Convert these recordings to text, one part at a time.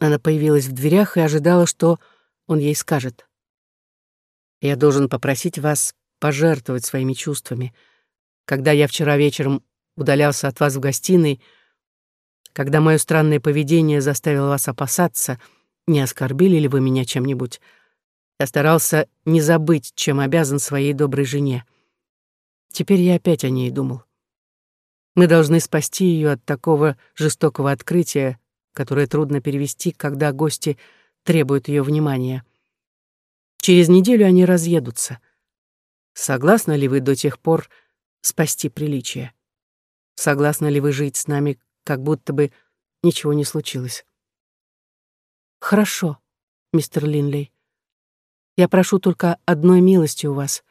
Она появилась в дверях и ожидала, что он ей скажет. «Я должен попросить вас пожертвовать своими чувствами. Когда я вчера вечером удалялся от вас в гостиной, когда мое странное поведение заставило вас опасаться, не оскорбили ли вы меня чем-нибудь, я старался не забыть, чем обязан своей доброй жене. Теперь я опять о ней думал. Мы должны спасти ее от такого жестокого открытия, которое трудно перевести, когда гости требуют ее внимания. Через неделю они разъедутся. Согласны ли вы до тех пор спасти приличие? Согласны ли вы жить с нами, как будто бы ничего не случилось? Хорошо, мистер Линлей. Я прошу только одной милости у вас.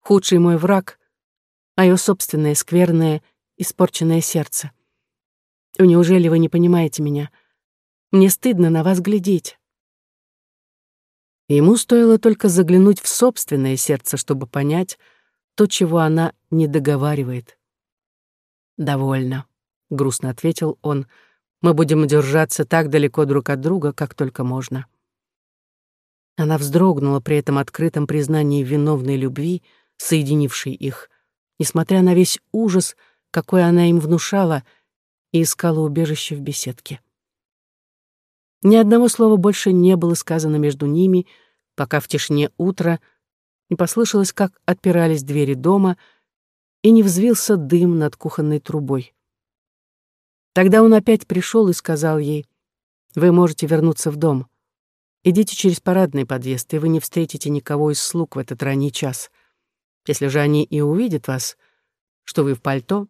Худший мой враг — мое собственное скверное, испорченное сердце. Неужели вы не понимаете меня? Мне стыдно на вас глядеть. Ему стоило только заглянуть в собственное сердце, чтобы понять то, чего она не договаривает. «Довольно», — грустно ответил он. «Мы будем держаться так далеко друг от друга, как только можно». Она вздрогнула при этом открытом признании виновной любви, соединившей их, несмотря на весь ужас, какой она им внушала, и искала убежище в беседке. Ни одного слова больше не было сказано между ними, пока в тишине утра не послышалось, как отпирались двери дома, и не взвился дым над кухонной трубой. Тогда он опять пришел и сказал ей, «Вы можете вернуться в дом. Идите через парадный подъезд, и вы не встретите никого из слуг в этот ранний час. Если же они и увидят вас, что вы в пальто,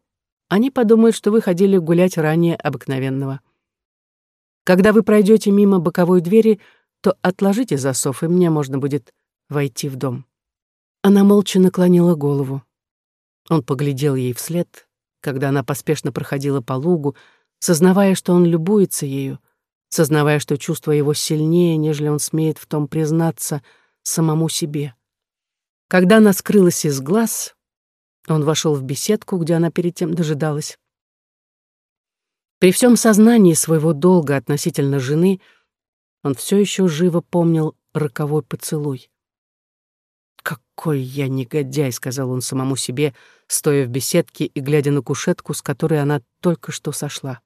они подумают, что вы ходили гулять ранее обыкновенного. Когда вы пройдете мимо боковой двери, то отложите засов, и мне можно будет войти в дом». Она молча наклонила голову. Он поглядел ей вслед, когда она поспешно проходила по лугу, сознавая, что он любуется ею, сознавая, что чувство его сильнее, нежели он смеет в том признаться самому себе. Когда она скрылась из глаз, он вошел в беседку, где она перед тем дожидалась. При всем сознании своего долга относительно жены он все еще живо помнил роковой поцелуй. «Какой я негодяй!» — сказал он самому себе, стоя в беседке и глядя на кушетку, с которой она только что сошла.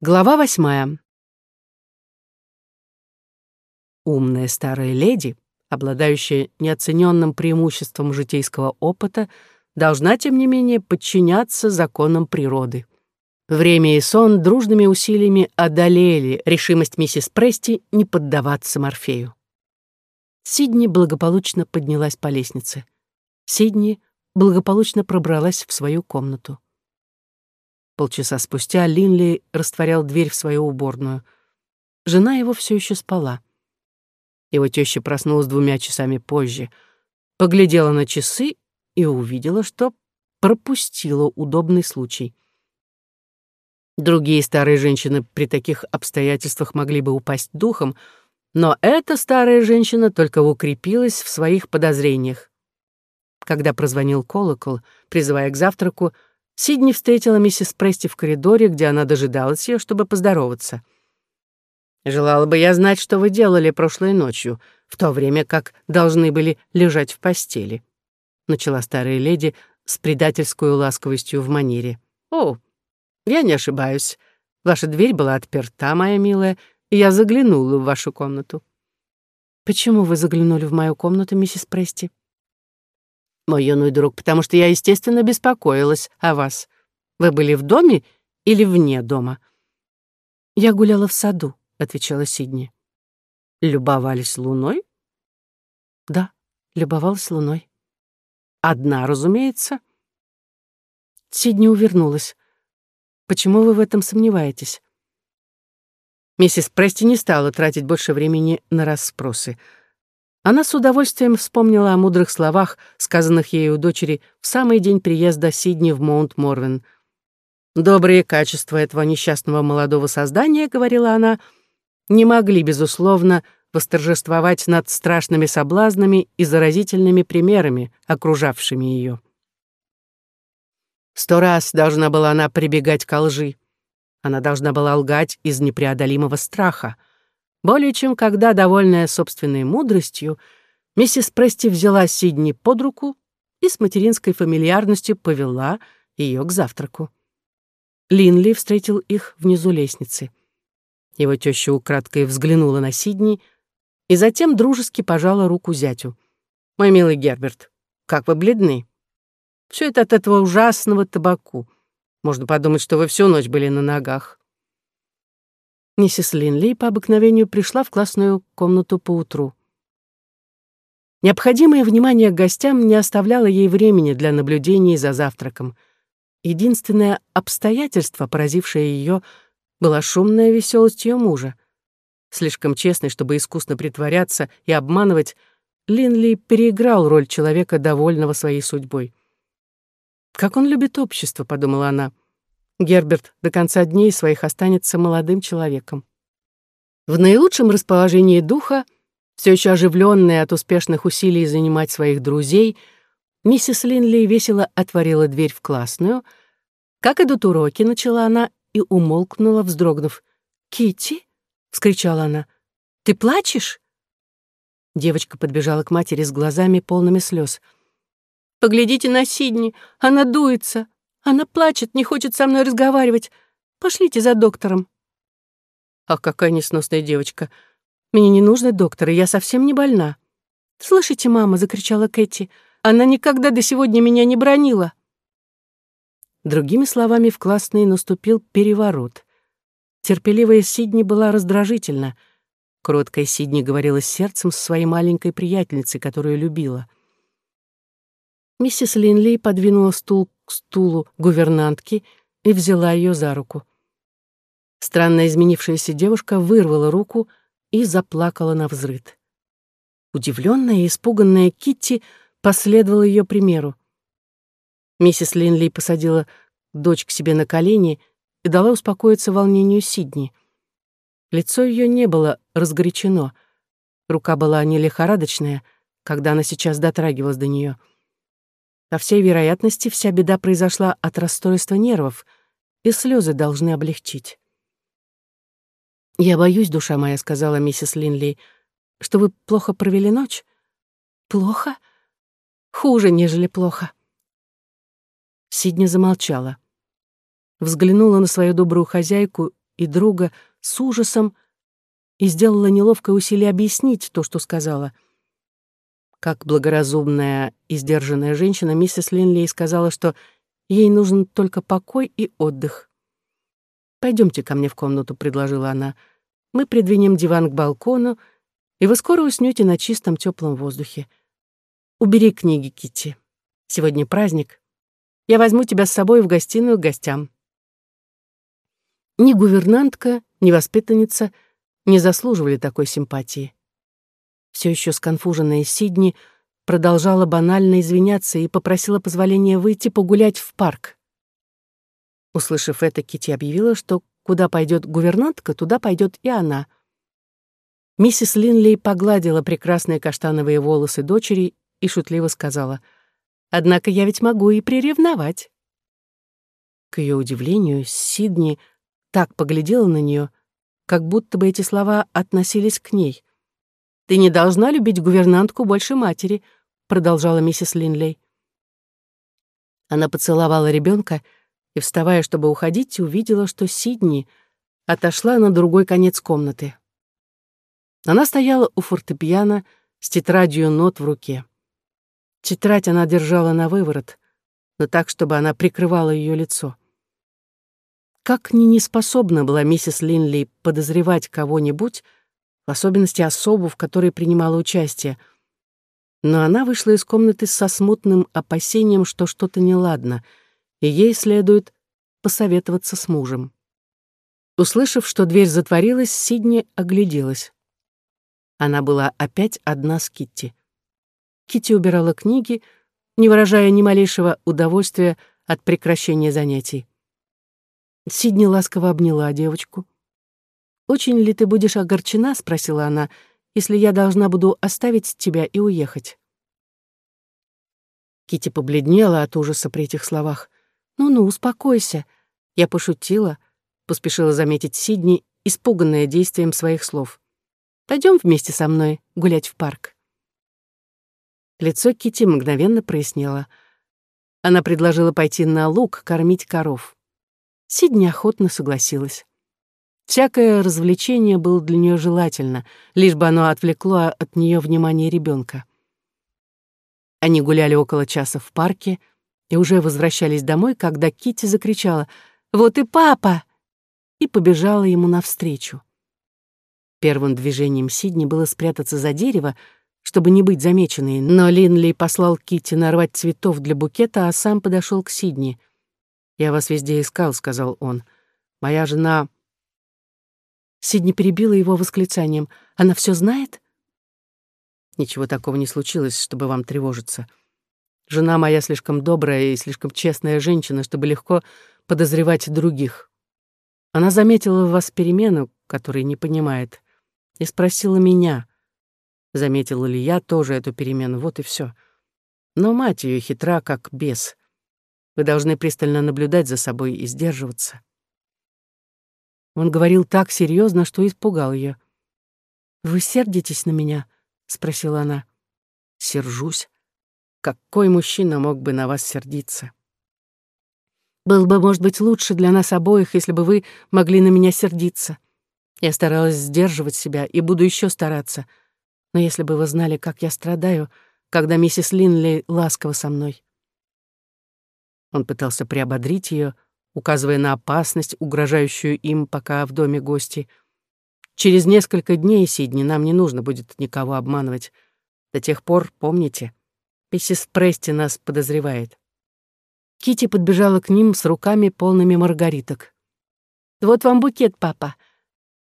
Глава восьмая. Умная старая леди, обладающая неоцененным преимуществом житейского опыта, должна, тем не менее, подчиняться законам природы. Время и сон дружными усилиями одолели решимость миссис Прести не поддаваться Морфею. Сидни благополучно поднялась по лестнице. Сидни благополучно пробралась в свою комнату. Полчаса спустя Линли растворял дверь в свою уборную. Жена его все еще спала. Его теща проснулась двумя часами позже, поглядела на часы и увидела, что пропустила удобный случай. Другие старые женщины при таких обстоятельствах могли бы упасть духом, но эта старая женщина только укрепилась в своих подозрениях. Когда прозвонил колокол, призывая к завтраку, Сидни встретила миссис Прести в коридоре, где она дожидалась ее, чтобы поздороваться. «Желала бы я знать, что вы делали прошлой ночью, в то время как должны были лежать в постели», начала старая леди с предательской ласковостью в манере. «О, я не ошибаюсь. Ваша дверь была отперта, моя милая, и я заглянула в вашу комнату». «Почему вы заглянули в мою комнату, миссис Прести?» мой юный друг, потому что я, естественно, беспокоилась о вас. Вы были в доме или вне дома?» «Я гуляла в саду», — отвечала Сидни. «Любовались луной?» «Да, любовалась луной». «Одна, разумеется?» Сидни увернулась. «Почему вы в этом сомневаетесь?» Миссис Прести не стала тратить больше времени на расспросы — она с удовольствием вспомнила о мудрых словах, сказанных ею дочери в самый день приезда Сидни в Маунт-Морвен. «Добрые качества этого несчастного молодого создания, — говорила она, — не могли, безусловно, восторжествовать над страшными соблазнами и заразительными примерами, окружавшими ее. Сто раз должна была она прибегать к лжи. Она должна была лгать из непреодолимого страха. Более чем когда, довольная собственной мудростью, миссис Прести взяла Сидни под руку и с материнской фамильярностью повела ее к завтраку. Линли встретил их внизу лестницы. Его теща украдкой взглянула на Сидни и затем дружески пожала руку зятю. «Мой милый Герберт, как вы бледны. Все это от этого ужасного табаку. Можно подумать, что вы всю ночь были на ногах». Миссис Линли по обыкновению пришла в классную комнату поутру. Необходимое внимание к гостям не оставляло ей времени для наблюдений за завтраком. Единственное обстоятельство, поразившее ее, была шумная веселость ее мужа. Слишком честный, чтобы искусно притворяться и обманывать, Линли переиграл роль человека, довольного своей судьбой. «Как он любит общество», — подумала она. Герберт до конца дней своих останется молодым человеком. В наилучшем расположении духа, все еще оживленная от успешных усилий занимать своих друзей, миссис Линли весело отворила дверь в классную. «Как идут уроки?» — начала она и умолкнула, вздрогнув. Кити, вскричала она. «Ты плачешь?» Девочка подбежала к матери с глазами, полными слез. «Поглядите на Сидни, она дуется. Она плачет, не хочет со мной разговаривать. Пошлите за доктором». «Ах, какая несносная девочка. Мне не нужно доктора, я совсем не больна». «Слышите, мама?» — закричала Кэти. «Она никогда до сегодня меня не бронила». Другими словами, в классной наступил переворот. Терпеливая Сидни была раздражительна. Кроткая Сидни говорила сердцем с своей маленькой приятельницей, которую любила. Миссис Линли подвинула стул к стулу гувернантки и взяла ее за руку. Странно изменившаяся девушка вырвала руку и заплакала на взрыд. Удивленная и испуганная Китти последовала ее примеру. Миссис Линли посадила дочь к себе на колени и дала успокоиться волнению Сидни. Лицо ее не было разгорячено. Рука была не лихорадочная, когда она сейчас дотрагивалась до нее. По всей вероятности, вся беда произошла от расстройства нервов, и слезы должны облегчить. «Я боюсь, душа моя», — сказала миссис Линли, — «что вы плохо провели ночь?» «Плохо? Хуже, нежели плохо». Сидни замолчала. Взглянула на свою добрую хозяйку и друга с ужасом и сделала неловкое усилие объяснить то, что сказала. Как благоразумная и сдержанная женщина, миссис Линлей сказала, что ей нужен только покой и отдых. «Пойдемте ко мне в комнату», — предложила она. «Мы придвинем диван к балкону, и вы скоро уснете на чистом теплом воздухе. Убери книги, Китти. Сегодня праздник. Я возьму тебя с собой в гостиную к гостям». Ни гувернантка, ни воспитанница не заслуживали такой симпатии. Все еще сконфуженная Сидни продолжала банально извиняться и попросила позволения выйти погулять в парк. Услышав это, Кити объявила, что куда пойдет гувернантка, туда пойдет и она. Миссис Линлей погладила прекрасные каштановые волосы дочери и шутливо сказала — Однако я ведь могу и приревновать. К ее удивлению, Сидни так поглядела на нее, как будто бы эти слова относились к ней. «Ты не должна любить гувернантку больше матери», продолжала миссис Линлей. Она поцеловала ребенка и, вставая, чтобы уходить, увидела, что Сидни отошла на другой конец комнаты. Она стояла у фортепиано с тетрадью нот в руке. Тетрадь она держала на выворот, но так, чтобы она прикрывала ее лицо. Как ни неспособна была миссис Линли подозревать кого-нибудь, в особенности особу, в которой принимала участие, но она вышла из комнаты со смутным опасением, что что-то неладно, и ей следует посоветоваться с мужем. Услышав, что дверь затворилась, Сидни огляделась. Она была опять одна с Китти. Кити убирала книги, не выражая ни малейшего удовольствия от прекращения занятий. Сидни ласково обняла девочку. «Очень ли ты будешь огорчена?» — спросила она, «если я должна буду оставить тебя и уехать». Кити побледнела от ужаса при этих словах. «Ну-ну, успокойся». Я пошутила, поспешила заметить Сидни, испуганная действием своих слов. Пойдем вместе со мной гулять в парк». Лицо Кити мгновенно прояснело. Она предложила пойти на луг кормить коров. Сидни охотно согласилась. Всякое развлечение было для нее желательно, лишь бы оно отвлекло от нее внимание ребенка. Они гуляли около часа в парке и уже возвращались домой, когда Кити закричала «Вот и папа!» и побежала ему навстречу. Первым движением Сидни было спрятаться за дерево, чтобы не быть замеченной, но Линли послал Кити нарвать цветов для букета, а сам подошел к Сидни. «Я вас везде искал», — сказал он. «Моя жена...» Сидни перебила его восклицанием. «Она все знает?» «Ничего такого не случилось, чтобы вам тревожиться. Жена моя слишком добрая и слишком честная женщина, чтобы легко подозревать других. Она заметила в вас перемену, которой не понимает, и спросила меня, заметила ли я тоже эту перемену, вот и все. Но мать ее хитра, как бес. Вы должны пристально наблюдать за собой и сдерживаться. Он говорил так серьезно, что испугал ее. «Вы сердитесь на меня?» — спросила она. «Сержусь. Какой мужчина мог бы на вас сердиться?» «Было бы, может быть, лучше для нас обоих, если бы вы могли на меня сердиться. Я старалась сдерживать себя и буду еще стараться. Но если бы вы знали, как я страдаю, когда миссис Линли ласкова со мной». Он пытался приободрить ее, указывая на опасность, угрожающую им, пока в доме гости. «Через несколько дней, Сидни, нам не нужно будет никого обманывать. До тех пор, помните, миссис Прести нас подозревает». Кити подбежала к ним с руками, полными маргариток. «Вот вам букет, папа.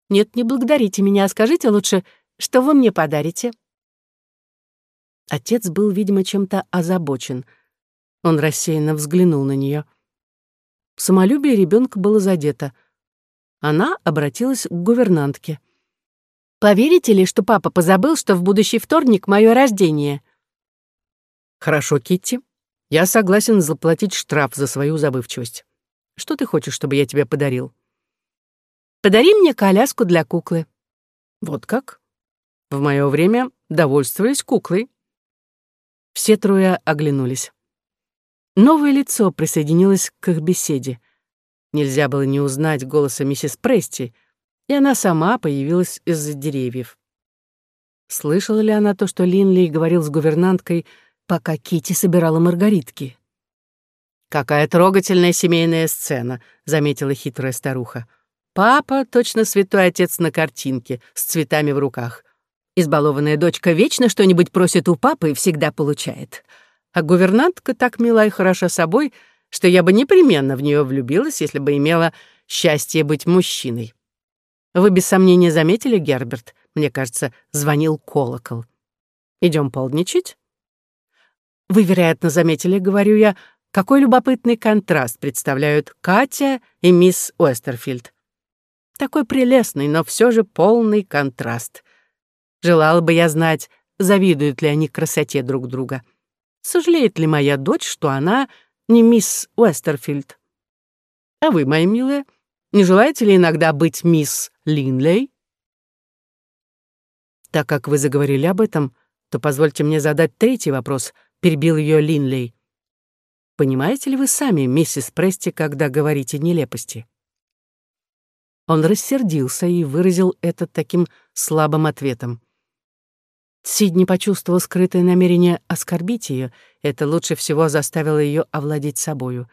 Нет, не благодарите меня, а скажите лучше, что вы мне подарите?» Отец был, видимо, чем-то озабочен. Он рассеянно взглянул на нее. Самолюбие ребенка было задето. Она обратилась к гувернантке. «Поверите ли, что папа позабыл, что в будущий вторник мое рождение?» «Хорошо, Китти. Я согласен заплатить штраф за свою забывчивость. Что ты хочешь, чтобы я тебе подарил?» «Подари мне коляску для куклы». «Вот как?» В мое время довольствовались куклой. Все трое оглянулись. Новое лицо присоединилось к их беседе. Нельзя было не узнать голоса миссис Прести, и она сама появилась из-за деревьев. Слышала ли она то, что Линли говорил с гувернанткой, пока Кити собирала маргаритки? «Какая трогательная семейная сцена», — заметила хитрая старуха. «Папа — точно святой отец на картинке, с цветами в руках. Избалованная дочка вечно что-нибудь просит у папы и всегда получает а гувернантка так мила и хороша собой, что я бы непременно в нее влюбилась, если бы имела счастье быть мужчиной. Вы без сомнения заметили, Герберт, мне кажется, звонил колокол. Идем полдничать? Вы, вероятно, заметили, говорю я, какой любопытный контраст представляют Катя и мисс Уэстерфилд. Такой прелестный, но все же полный контраст. Желала бы я знать, завидуют ли они красоте друг друга. Сожалеет ли моя дочь, что она не мисс Уэстерфилд? А вы, моя милая, не желаете ли иногда быть мисс Линлей? Так как вы заговорили об этом, то позвольте мне задать третий вопрос, перебил ее Линлей. Понимаете ли вы сами, миссис Прести, когда говорите нелепости? Он рассердился и выразил это таким слабым ответом. Сидни почувствовал скрытое намерение оскорбить ее. Это лучше всего заставило ее овладеть собою.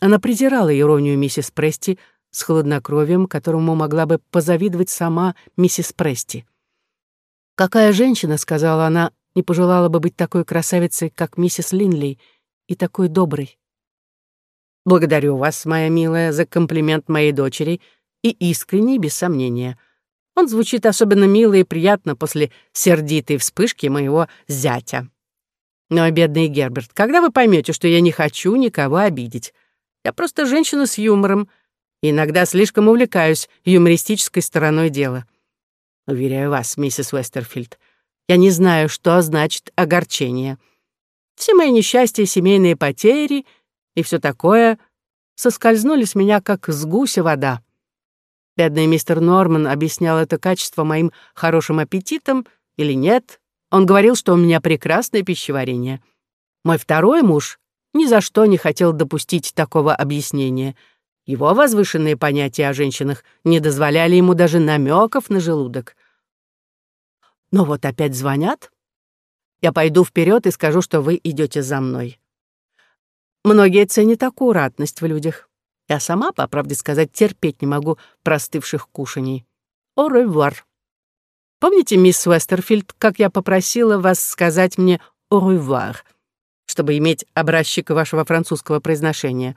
Она презирала иронию миссис Прести с хладнокровием, которому могла бы позавидовать сама миссис Прести. «Какая женщина, — сказала она, — не пожелала бы быть такой красавицей, как миссис Линли, и такой доброй?» «Благодарю вас, моя милая, за комплимент моей дочери, и искренний, без сомнения», он звучит особенно мило и приятно после сердитой вспышки моего зятя. Но, бедный Герберт, когда вы поймете, что я не хочу никого обидеть? Я просто женщина с юмором, и иногда слишком увлекаюсь юмористической стороной дела. Уверяю вас, миссис Уэстерфилд, я не знаю, что значит огорчение. Все мои несчастья, семейные потери и все такое, соскользнули с меня, как с гуся вода. Бедный мистер Норман объяснял это качество моим хорошим аппетитом или нет. Он говорил, что у меня прекрасное пищеварение. Мой второй муж ни за что не хотел допустить такого объяснения. Его возвышенные понятия о женщинах не дозволяли ему даже намеков на желудок. Но вот опять звонят. Я пойду вперед и скажу, что вы идете за мной. Многие ценят аккуратность в людях. Я сама, по правде сказать, терпеть не могу простывших кушаний. О ревуар. Помните, мисс Уэстерфилд, как я попросила вас сказать мне «au revoir», чтобы иметь образчик вашего французского произношения?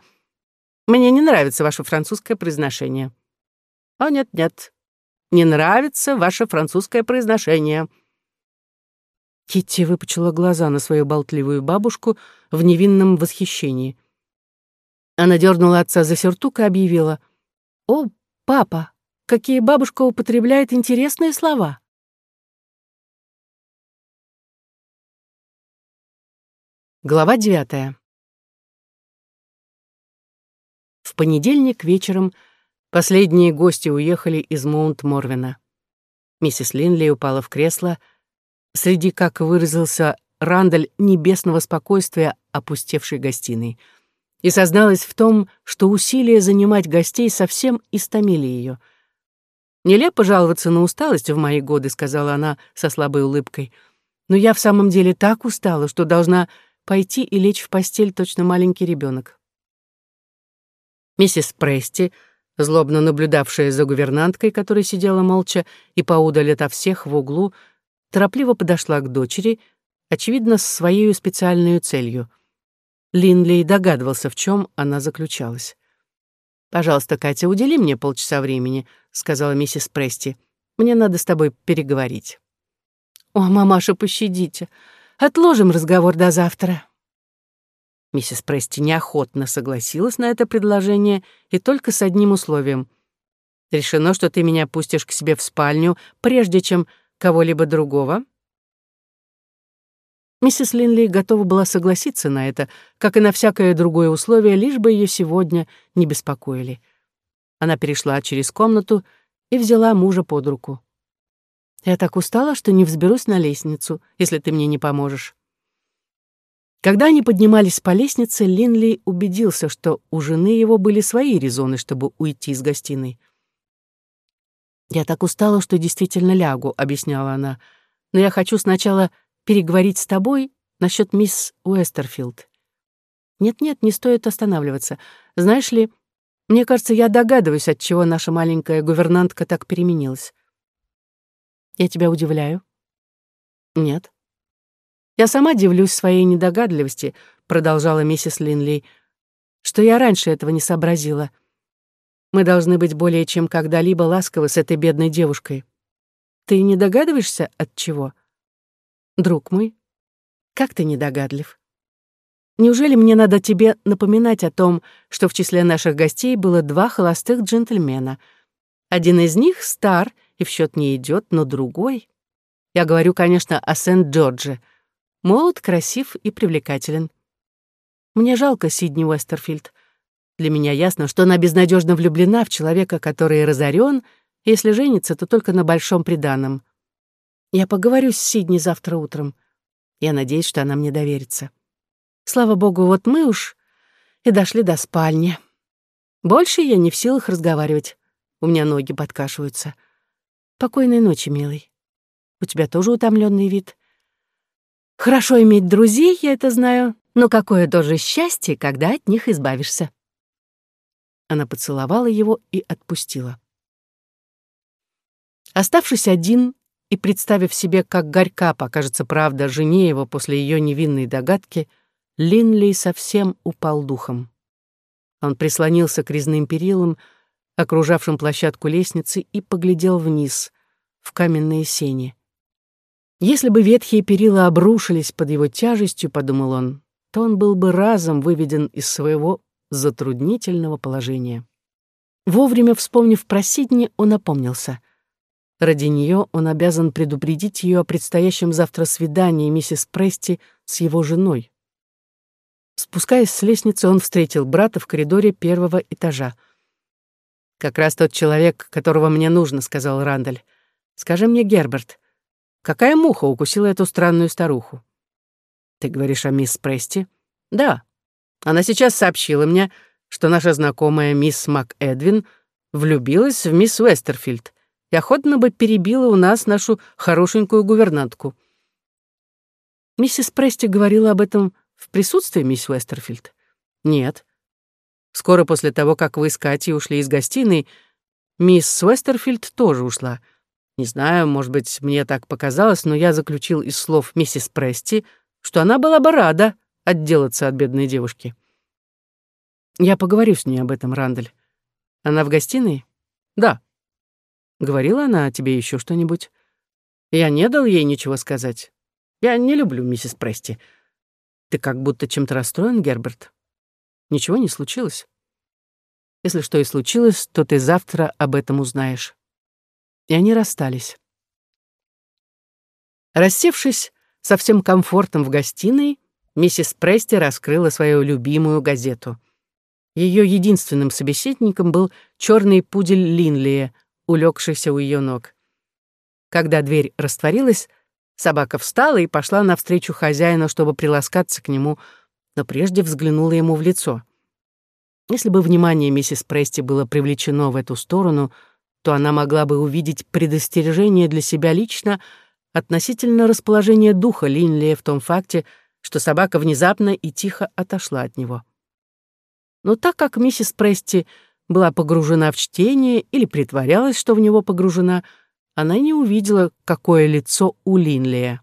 Мне не нравится ваше французское произношение. О, нет-нет, не нравится ваше французское произношение. Китти выпучила глаза на свою болтливую бабушку в невинном восхищении. Она дернула отца за сюртук и объявила. «О, папа, какие бабушка употребляет интересные слова!» Глава девятая. В понедельник вечером последние гости уехали из Маунт-Морвина. Миссис Линли упала в кресло, среди, как выразился Рандаль, небесного спокойствия опустевшей гостиной, и созналась в том, что усилия занимать гостей совсем истомили ее. «Нелепо жаловаться на усталость в мои годы», — сказала она со слабой улыбкой, «но я в самом деле так устала, что должна пойти и лечь в постель точно маленький ребенок. Миссис Прести, злобно наблюдавшая за гувернанткой, которая сидела молча и поудаль ото всех в углу, торопливо подошла к дочери, очевидно, с своей специальной целью. Линли догадывался, в чем она заключалась. «Пожалуйста, Катя, удели мне полчаса времени», — сказала миссис Прести. «Мне надо с тобой переговорить». «О, мамаша, пощадите. Отложим разговор до завтра». Миссис Прести неохотно согласилась на это предложение и только с одним условием. «Решено, что ты меня пустишь к себе в спальню, прежде чем кого-либо другого?» Миссис Линли готова была согласиться на это, как и на всякое другое условие, лишь бы ее сегодня не беспокоили. Она перешла через комнату и взяла мужа под руку. «Я так устала, что не взберусь на лестницу, если ты мне не поможешь». Когда они поднимались по лестнице, Линли убедился, что у жены его были свои резоны, чтобы уйти из гостиной. «Я так устала, что действительно лягу», — объясняла она. «Но я хочу сначала переговорить с тобой насчет мисс Уэстерфилд. Нет-нет, не стоит останавливаться. Знаешь ли, мне кажется, я догадываюсь, от чего наша маленькая гувернантка так переменилась. Я тебя удивляю? Нет. Я сама дивлюсь своей недогадливости, продолжала миссис Линли, что я раньше этого не сообразила. Мы должны быть более чем когда-либо ласковы с этой бедной девушкой. Ты не догадываешься, от чего? Друг мой, как ты недогадлив. Неужели мне надо тебе напоминать о том, что в числе наших гостей было два холостых джентльмена? Один из них стар и в счет не идет, но другой... Я говорю, конечно, о Сент-Джордже. Молод, красив и привлекателен. Мне жалко Сидни Уэстерфилд. Для меня ясно, что она безнадежно влюблена в человека, который разорен, если женится, то только на большом приданом. Я поговорю с Сидни завтра утром. Я надеюсь, что она мне доверится. Слава богу, вот мы уж и дошли до спальни. Больше я не в силах разговаривать. У меня ноги подкашиваются. Покойной ночи, милый. У тебя тоже утомленный вид. Хорошо иметь друзей, я это знаю, но какое тоже счастье, когда от них избавишься. Она поцеловала его и отпустила. Оставшись один, и, представив себе, как горька покажется правда жене его после ее невинной догадки, Линли совсем упал духом. Он прислонился к резным перилам, окружавшим площадку лестницы, и поглядел вниз, в каменные сени. Если бы ветхие перила обрушились под его тяжестью, подумал он, то он был бы разом выведен из своего затруднительного положения. Вовремя вспомнив про Сидни, он опомнился. Ради нее он обязан предупредить ее о предстоящем завтра свидании миссис Прести с его женой. Спускаясь с лестницы, он встретил брата в коридоре первого этажа. «Как раз тот человек, которого мне нужно», — сказал Рандаль. «Скажи мне, Герберт, какая муха укусила эту странную старуху?» «Ты говоришь о мисс Прести?» «Да. Она сейчас сообщила мне, что наша знакомая мисс МакЭдвин влюбилась в мисс Уэстерфилд и охотно бы перебила у нас нашу хорошенькую гувернантку». Миссис Прести говорила об этом в присутствии мисс Уэстерфилд? Нет. Скоро после того, как вы с Катей ушли из гостиной, мисс Уэстерфилд тоже ушла. Не знаю, может быть, мне так показалось, но я заключил из слов миссис Прести, что она была бы рада отделаться от бедной девушки. Я поговорю с ней об этом, Рандаль. Она в гостиной? Да. Говорила она о тебе еще что-нибудь? Я не дал ей ничего сказать. Я не люблю миссис Прести. Ты как будто чем-то расстроен, Герберт? Ничего не случилось? Если что и случилось, то ты завтра об этом узнаешь. И они расстались. Рассевшись со всем комфортом в гостиной, миссис Прести раскрыла свою любимую газету. Ее единственным собеседником был черный пудель Линлия, улегшийся у ее ног. Когда дверь растворилась, Собака встала и пошла навстречу хозяину, чтобы приласкаться к нему, но прежде взглянула ему в лицо. Если бы внимание миссис Прести было привлечено в эту сторону, то она могла бы увидеть предостережение для себя лично относительно расположения духа Линлия в том факте, что собака внезапно и тихо отошла от него. Но так как миссис Прести была погружена в чтение или притворялась, что в него погружена, она не увидела, какое лицо у Линлия.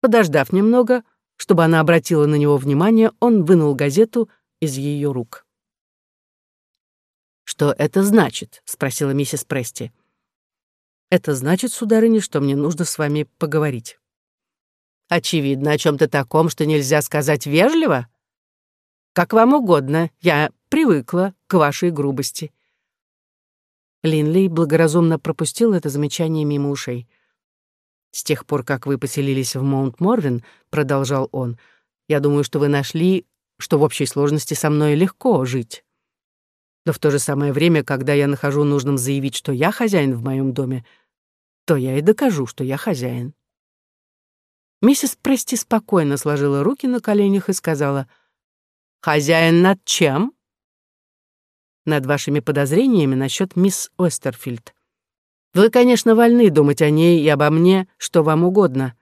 Подождав немного, чтобы она обратила на него внимание, он вынул газету из ее рук. «Что это значит?» — спросила миссис Прести. «Это значит, сударыня, что мне нужно с вами поговорить». «Очевидно, о чем то таком, что нельзя сказать вежливо?» «Как вам угодно, я привыкла к вашей грубости». Линли благоразумно пропустил это замечание мимо ушей. «С тех пор, как вы поселились в Маунт-Морвин, — продолжал он, — я думаю, что вы нашли, что в общей сложности со мной легко жить. Но в то же самое время, когда я нахожу нужным заявить, что я хозяин в моем доме, то я и докажу, что я хозяин». Миссис Прести спокойно сложила руки на коленях и сказала, «Хозяин над чем?» Над вашими подозрениями насчет мисс Остерфильд. Вы, конечно, вольны думать о ней и обо мне, что вам угодно,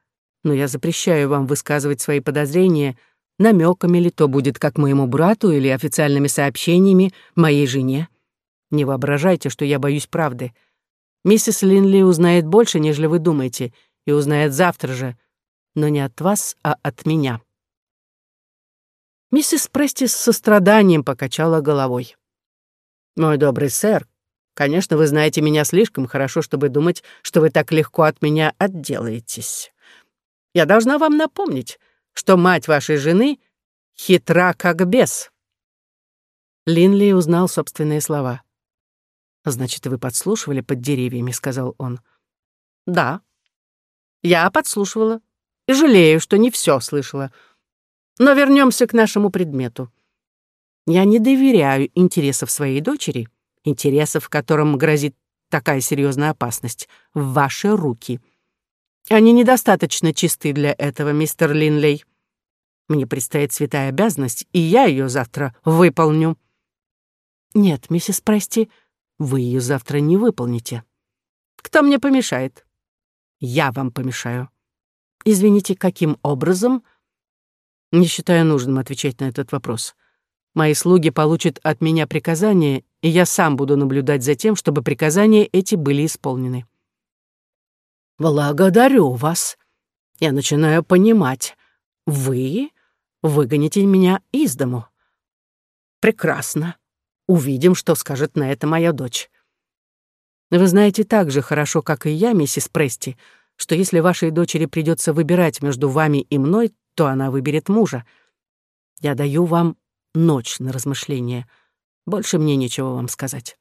но я запрещаю вам высказывать свои подозрения намеками ли то будет как моему брату или официальными сообщениями моей жене. Не воображайте, что я боюсь правды. Миссис Линли узнает больше, нежели вы думаете, и узнает завтра же, но не от вас, а от меня». Миссис Прести с состраданием покачала головой. «Мой добрый сэр, конечно, вы знаете меня слишком хорошо, чтобы думать, что вы так легко от меня отделаетесь. Я должна вам напомнить, что мать вашей жены хитра как бес». Линли узнал собственные слова. «Значит, вы подслушивали под деревьями», — сказал он. «Да, я подслушивала и жалею, что не все слышала. Но вернемся к нашему предмету. Я не доверяю интересов своей дочери, интересов, которым грозит такая серьезная опасность, в ваши руки. Они недостаточно чисты для этого, мистер Линлей. Мне предстоит святая обязанность, и я ее завтра выполню. Нет, миссис Прости, вы ее завтра не выполните. Кто мне помешает? Я вам помешаю. Извините, каким образом? Не считаю нужным отвечать на этот вопрос. Мои слуги получат от меня приказания, и я сам буду наблюдать за тем, чтобы приказания эти были исполнены. Благодарю вас. Я начинаю понимать. Вы выгоните меня из дому. Прекрасно. Увидим, что скажет на это моя дочь. Вы знаете так же хорошо, как и я, миссис Прести, что если вашей дочери придется выбирать между вами и мной, то она выберет мужа. Я даю вам ночь на размышление. Больше мне нечего вам сказать.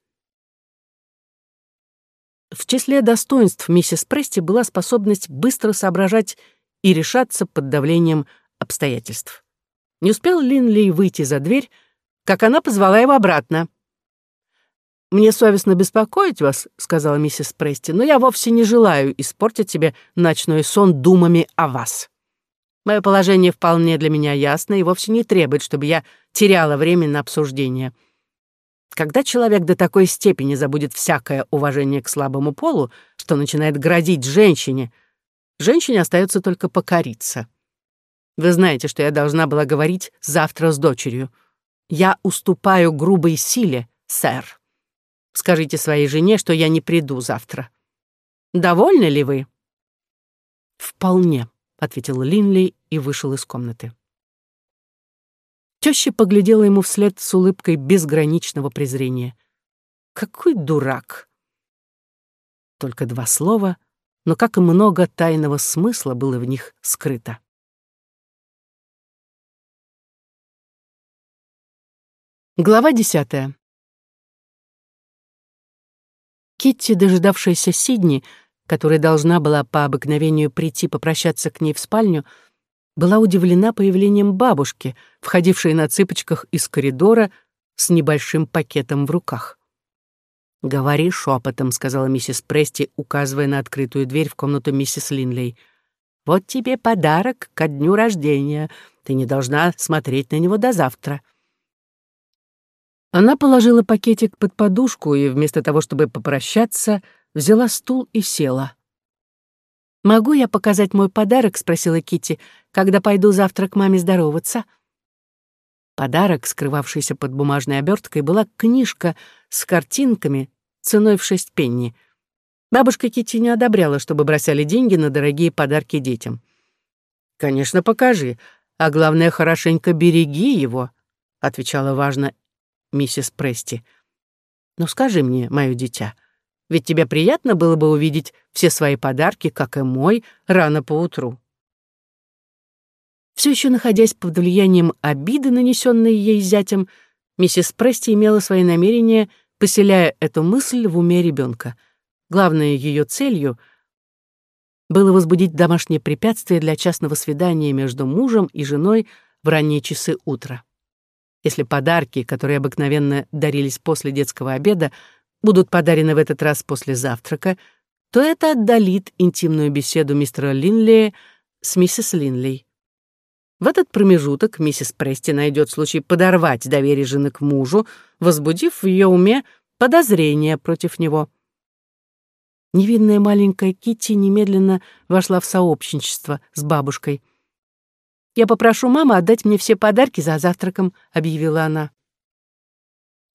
В числе достоинств миссис Прести была способность быстро соображать и решаться под давлением обстоятельств. Не успел Линли выйти за дверь, как она позвала его обратно. «Мне совестно беспокоить вас», — сказала миссис Прести, «но я вовсе не желаю испортить тебе ночной сон думами о вас. Мое положение вполне для меня ясно и вовсе не требует, чтобы я теряла время на обсуждение. Когда человек до такой степени забудет всякое уважение к слабому полу, что начинает грозить женщине, женщине остается только покориться. Вы знаете, что я должна была говорить завтра с дочерью. Я уступаю грубой силе, сэр. Скажите своей жене, что я не приду завтра. Довольны ли вы? Вполне, ответил Линли и вышел из комнаты. Теща поглядела ему вслед с улыбкой безграничного презрения. Какой дурак! Только два слова, но как и много тайного смысла было в них скрыто. Глава десятая. Китти, дожидавшаяся Сидни, которая должна была по обыкновению прийти попрощаться к ней в спальню, была удивлена появлением бабушки, входившей на цыпочках из коридора с небольшим пакетом в руках. «Говори шепотом», — сказала миссис Прести, указывая на открытую дверь в комнату миссис Линлей. «Вот тебе подарок ко дню рождения. Ты не должна смотреть на него до завтра». Она положила пакетик под подушку и вместо того, чтобы попрощаться, взяла стул и села. «Могу я показать мой подарок?» — спросила Кити, «когда пойду завтра к маме здороваться?» Подарок, скрывавшийся под бумажной оберткой, была книжка с картинками ценой в шесть пенни. Бабушка Кити не одобряла, чтобы бросали деньги на дорогие подарки детям. «Конечно, покажи, а главное, хорошенько береги его», — отвечала важно миссис Прести. «Ну скажи мне, мое дитя, ведь тебе приятно было бы увидеть все свои подарки, как и мой, рано поутру». Все еще находясь под влиянием обиды, нанесенной ей зятем, миссис Прести имела свои намерения, поселяя эту мысль в уме ребенка. Главной ее целью было возбудить домашнее препятствие для частного свидания между мужем и женой в ранние часы утра. Если подарки, которые обыкновенно дарились после детского обеда, будут подарены в этот раз после завтрака, то это отдалит интимную беседу мистера Линлея с миссис Линлей. В этот промежуток миссис Прести найдет случай подорвать доверие жены к мужу, возбудив в ее уме подозрения против него. Невинная маленькая Китти немедленно вошла в сообщничество с бабушкой — «Я попрошу маму отдать мне все подарки за завтраком», — объявила она.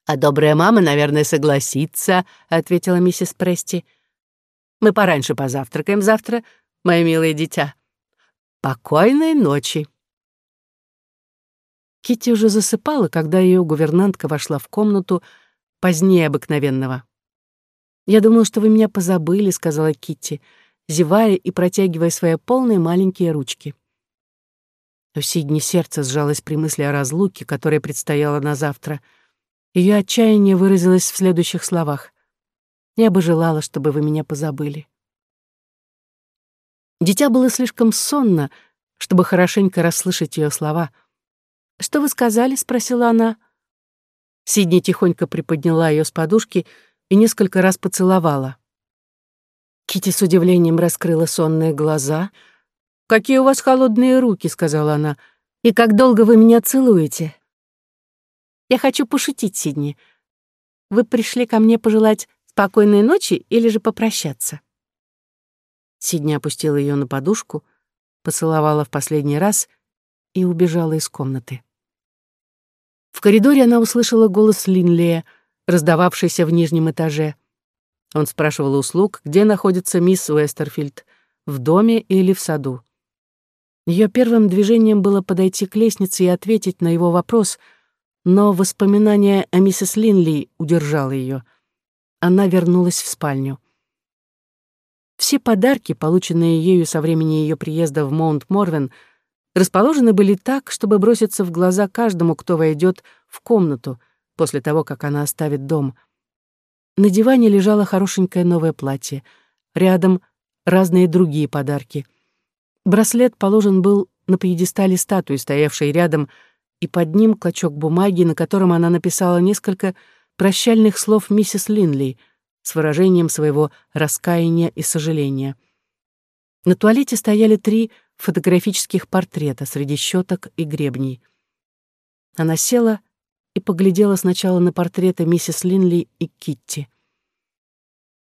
«А добрая мама, наверное, согласится», — ответила миссис Прести. «Мы пораньше позавтракаем завтра, мое милое дитя. Покойной ночи». Китти уже засыпала, когда ее гувернантка вошла в комнату позднее обыкновенного. «Я думала, что вы меня позабыли», — сказала Китти, зевая и протягивая свои полные маленькие ручки. У Сидни сердце сжалось при мысли о разлуке, которая предстояла на завтра. Ее отчаяние выразилось в следующих словах. «Я бы желала, чтобы вы меня позабыли». Дитя было слишком сонно, чтобы хорошенько расслышать ее слова. «Что вы сказали?» — спросила она. Сидни тихонько приподняла ее с подушки и несколько раз поцеловала. Кити с удивлением раскрыла сонные глаза — «Какие у вас холодные руки», — сказала она. «И как долго вы меня целуете?» «Я хочу пошутить, Сидни. Вы пришли ко мне пожелать спокойной ночи или же попрощаться?» Сидни опустила ее на подушку, поцеловала в последний раз и убежала из комнаты. В коридоре она услышала голос Линлея, раздававшийся в нижнем этаже. Он спрашивал услуг, где находится мисс Уэстерфилд, в доме или в саду. Ее первым движением было подойти к лестнице и ответить на его вопрос, но воспоминание о миссис Линли удержало ее. Она вернулась в спальню. Все подарки, полученные ею со времени ее приезда в Маунт-Морвен, расположены были так, чтобы броситься в глаза каждому, кто войдет в комнату после того, как она оставит дом. На диване лежало хорошенькое новое платье. Рядом разные другие подарки — Браслет положен был на пьедестале статуи, стоявшей рядом и под ним клочок бумаги, на котором она написала несколько прощальных слов миссис Линли с выражением своего раскаяния и сожаления. На туалете стояли три фотографических портрета среди щеток и гребней. Она села и поглядела сначала на портреты миссис Линли и Китти.